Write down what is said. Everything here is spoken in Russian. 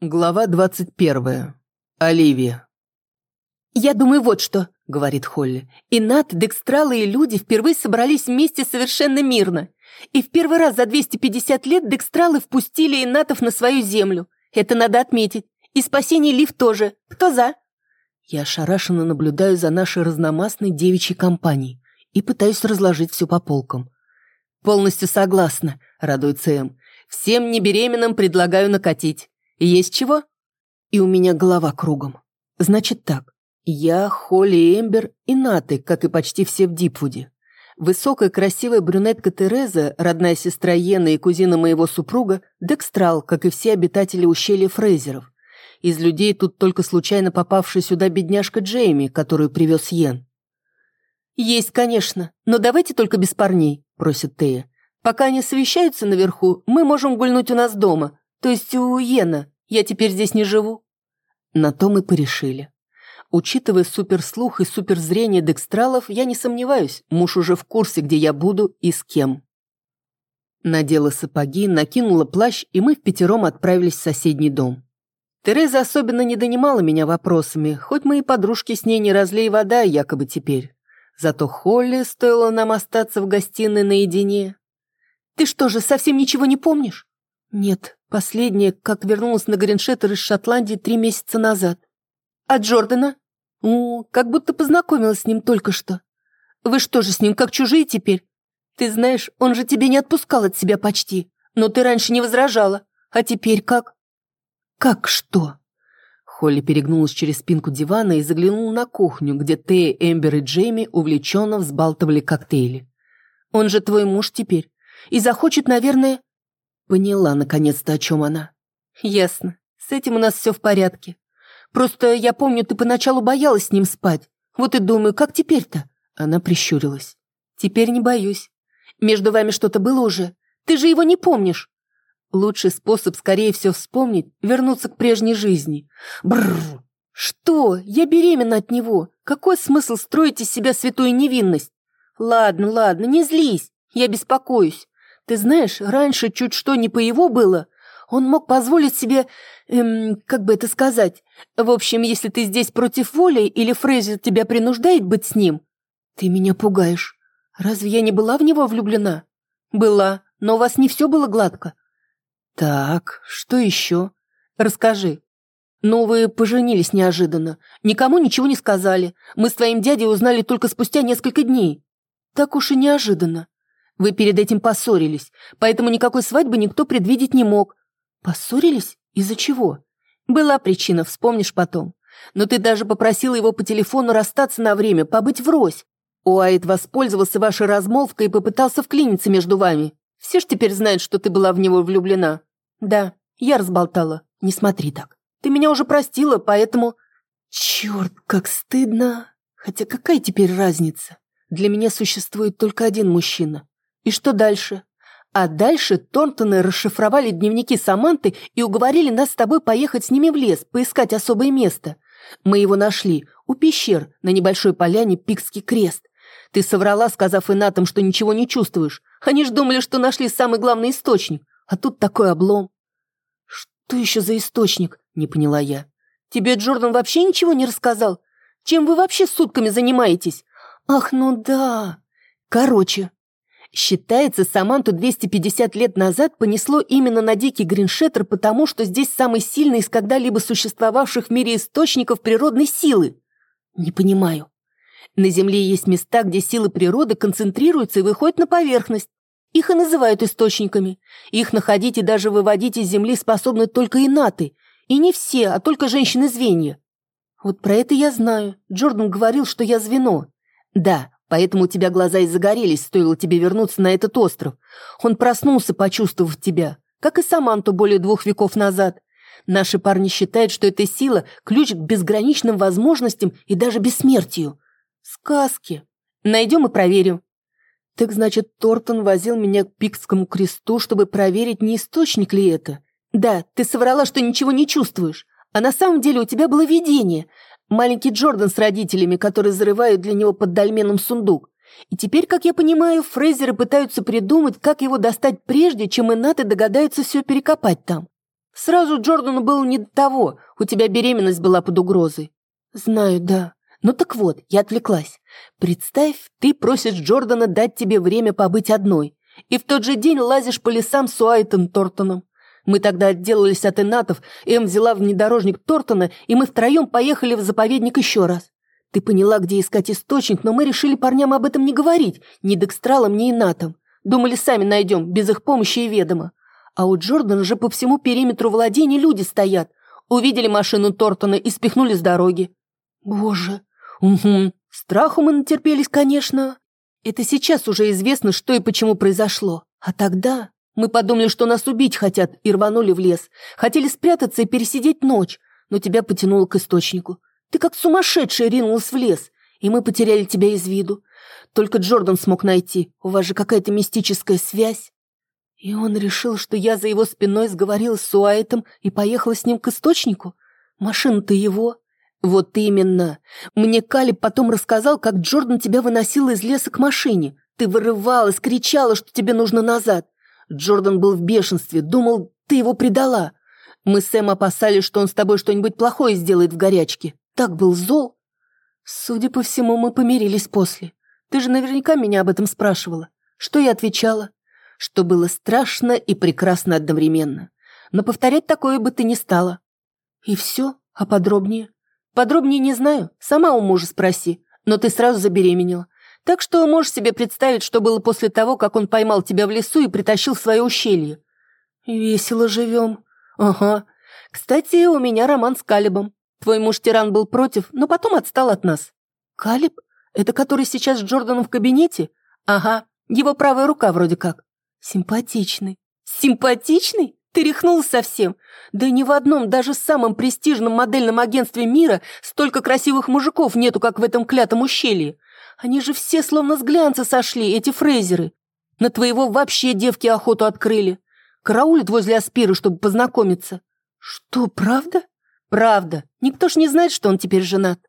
Глава двадцать первая. Оливия. «Я думаю, вот что», — говорит Холли. «И Нат, Декстралы и люди впервые собрались вместе совершенно мирно. И в первый раз за 250 лет Декстралы впустили Инатов на свою землю. Это надо отметить. И спасение Лив тоже. Кто за?» Я ошарашенно наблюдаю за нашей разномастной девичьей компанией и пытаюсь разложить все по полкам. «Полностью согласна», — радуется Эм. «Всем небеременным предлагаю накатить». Есть чего? И у меня голова кругом. Значит так, я, Холли Эмбер и Наты, как и почти все в Дипвуде. Высокая красивая брюнетка Тереза, родная сестра Йена и кузина моего супруга, Декстрал, как и все обитатели ущелья Фрейзеров. Из людей тут только случайно попавшая сюда бедняжка Джейми, которую привез Йен. «Есть, конечно, но давайте только без парней», – просит Тея. «Пока они совещаются наверху, мы можем гульнуть у нас дома, то есть у Йена. Я теперь здесь не живу. На то мы порешили. Учитывая суперслух и суперзрение декстралов, я не сомневаюсь, муж уже в курсе, где я буду и с кем. Надела сапоги, накинула плащ, и мы в пятером отправились в соседний дом. Тереза особенно не донимала меня вопросами, хоть мы и подружки с ней не разлей вода, якобы теперь. Зато Холли стоило нам остаться в гостиной наедине. «Ты что же, совсем ничего не помнишь?» «Нет, последняя, как вернулась на Гриншеттер из Шотландии три месяца назад. А Джордана? О, как будто познакомилась с ним только что. Вы что же с ним как чужие теперь? Ты знаешь, он же тебя не отпускал от себя почти, но ты раньше не возражала. А теперь как?» «Как что?» Холли перегнулась через спинку дивана и заглянула на кухню, где Тея, Эмбер и Джейми увлеченно взбалтывали коктейли. «Он же твой муж теперь. И захочет, наверное, Поняла, наконец-то, о чем она. Ясно. С этим у нас все в порядке. Просто я помню, ты поначалу боялась с ним спать. Вот и думаю, как теперь-то? Она прищурилась. Теперь не боюсь. Между вами что-то было уже? Ты же его не помнишь. Лучший способ скорее всего вспомнить, вернуться к прежней жизни. Бррр. Что? Я беременна от него. Какой смысл строить из себя святую невинность? Ладно, ладно, не злись. Я беспокоюсь. Ты знаешь, раньше чуть что не по его было. Он мог позволить себе, эм, как бы это сказать. В общем, если ты здесь против воли или Фрейзер тебя принуждает быть с ним, ты меня пугаешь. Разве я не была в него влюблена? Была, но у вас не все было гладко. Так, что еще? Расскажи. Ну, вы поженились неожиданно. Никому ничего не сказали. Мы с твоим дядей узнали только спустя несколько дней. Так уж и неожиданно. Вы перед этим поссорились, поэтому никакой свадьбы никто предвидеть не мог. Поссорились? Из-за чего? Была причина, вспомнишь потом. Но ты даже попросила его по телефону расстаться на время, побыть врозь. Уайт воспользовался вашей размолвкой и попытался вклиниться между вами. Все ж теперь знают, что ты была в него влюблена. Да, я разболтала. Не смотри так. Ты меня уже простила, поэтому... Черт, как стыдно. Хотя какая теперь разница? Для меня существует только один мужчина. И что дальше? А дальше Торнтоны расшифровали дневники Саманты и уговорили нас с тобой поехать с ними в лес, поискать особое место. Мы его нашли, у пещер, на небольшой поляне Пикский крест. Ты соврала, сказав инатам, что ничего не чувствуешь. Они ж думали, что нашли самый главный источник. А тут такой облом. Что еще за источник? Не поняла я. Тебе Джордан вообще ничего не рассказал? Чем вы вообще сутками занимаетесь? Ах, ну да. Короче, Считается, Саманту 250 лет назад понесло именно на дикий Гриншеттер, потому что здесь самый сильный из когда-либо существовавших в мире источников природной силы. Не понимаю. На Земле есть места, где силы природы концентрируются и выходят на поверхность. Их и называют источниками. Их находить и даже выводить из Земли способны только инаты. И не все, а только женщины-звенья. Вот про это я знаю. Джордан говорил, что я звено. Да, Поэтому у тебя глаза и загорелись, стоило тебе вернуться на этот остров. Он проснулся, почувствовав тебя, как и Саманту более двух веков назад. Наши парни считают, что эта сила – ключ к безграничным возможностям и даже бессмертию. Сказки. Найдем и проверим. Так значит, Тортон возил меня к Пикскому кресту, чтобы проверить, не источник ли это? Да, ты соврала, что ничего не чувствуешь. А на самом деле у тебя было видение. Маленький Джордан с родителями, которые зарывают для него под дольменом сундук. И теперь, как я понимаю, Фрейзеры пытаются придумать, как его достать прежде, чем инаты догадаются все перекопать там. Сразу Джордану было не до того, у тебя беременность была под угрозой. Знаю, да. Ну так вот, я отвлеклась. Представь, ты просишь Джордана дать тебе время побыть одной, и в тот же день лазишь по лесам с Уайтом Тортоном. Мы тогда отделались от инатов, Эм взяла внедорожник Тортона, и мы втроем поехали в заповедник еще раз. Ты поняла, где искать источник, но мы решили парням об этом не говорить, ни декстралам, ни инатам. Думали, сами найдем, без их помощи и ведома. А у Джордана же по всему периметру владений люди стоят. Увидели машину Тортона и спихнули с дороги. Боже. Угу. Страху мы натерпелись, конечно. Это сейчас уже известно, что и почему произошло. А тогда мы подумали, что нас убить хотят, и рванули в лес. Хотели спрятаться и пересидеть ночь, но тебя потянуло к источнику. Ты как сумасшедшая ринулась в лес, и мы потеряли тебя из виду. Только Джордан смог найти. У вас же какая-то мистическая связь. И он решил, что я за его спиной сговорилась с Уайтом и поехала с ним к источнику? Машина-то его. Вот именно. Мне Калиб потом рассказал, как Джордан тебя выносил из леса к машине. Ты вырывалась, кричала, что тебе нужно назад. Джордан был в бешенстве, думал, ты его предала. Мы с Сэм опасались, что он с тобой что-нибудь плохое сделает в горячке. Так был зол. Судя по всему, мы помирились после. Ты же наверняка меня об этом спрашивала. Что я отвечала? что было страшно и прекрасно одновременно. Но повторять такое бы ты не стала. И все? А подробнее? Подробнее не знаю, сама у мужа спроси, но ты сразу забеременела. Так что можешь себе представить, что было после того, как он поймал тебя в лесу и притащил в свое ущелье. Весело живем. Ага. Кстати, у меня роман с Калибом. Твой муж-тиран был против, но потом отстал от нас. Калиб? Это который сейчас с Джорданом в кабинете? Ага, его правая рука вроде как. Симпатичный. Симпатичный? Ты рехнул совсем? Да ни в одном, даже самом престижном модельном агентстве мира столько красивых мужиков нету, как в этом клятом ущелье. Они же все словно с глянца сошли, эти фрейзеры. На твоего вообще девки охоту открыли. Караулят возле Аспиры, чтобы познакомиться. Что, правда? Правда. Никто ж не знает, что он теперь женат.